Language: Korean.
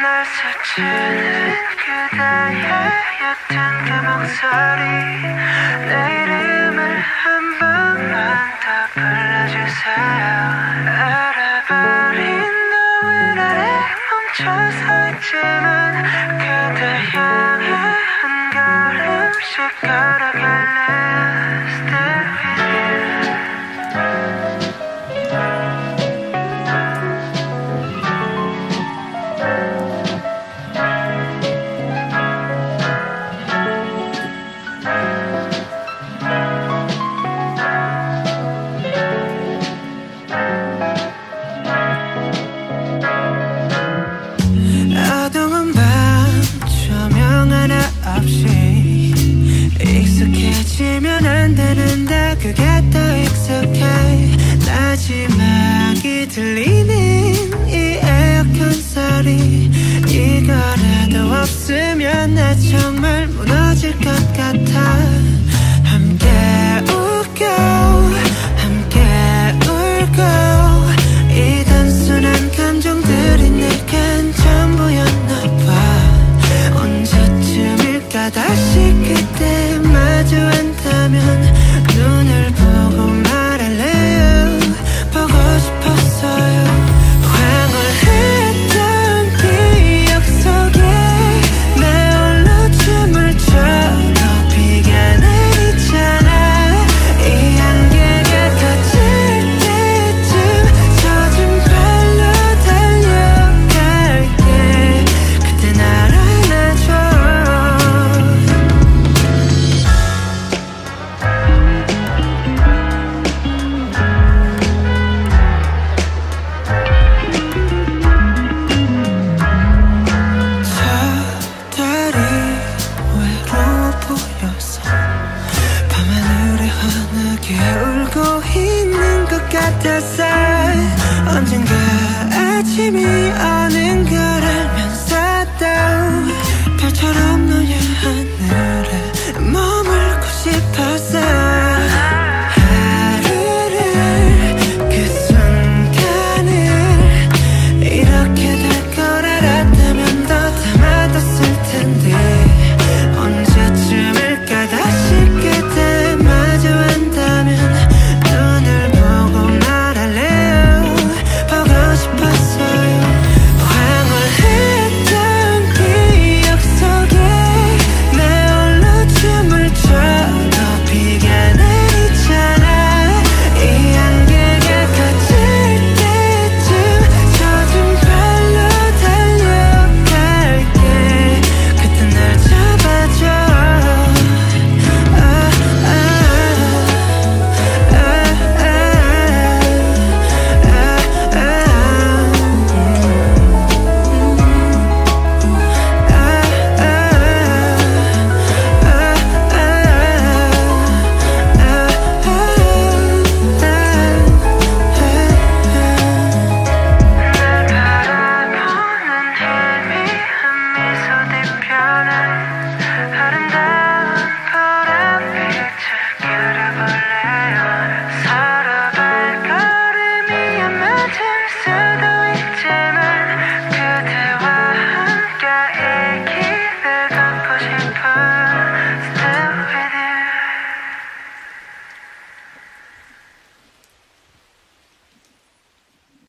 날 스치는 그대의 옅은 그 목소리. 내 이름을 한 번만 더 불러주세요. 알아버린 너의 아래 멈춰서 있지만 그대 향해 한 걸음씩 걸어갈 익숙해지면 안 되는데 그게 더 익숙해. 마지막이 들리는 환하게 울고 있는 것 같아서 언젠가 아침이